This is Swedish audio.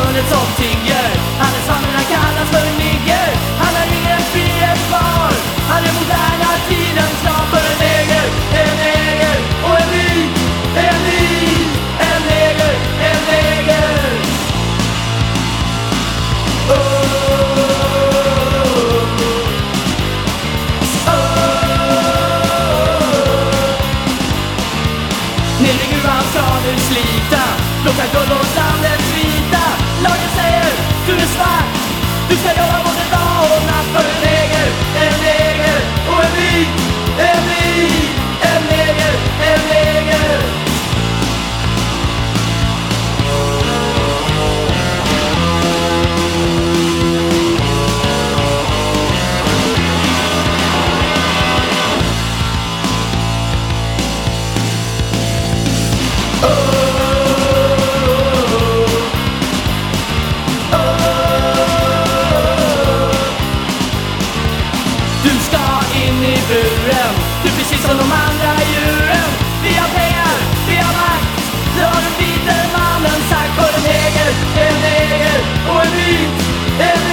Födet som tynger. Hannes han kallas för nigger en neger, en neger och en vit En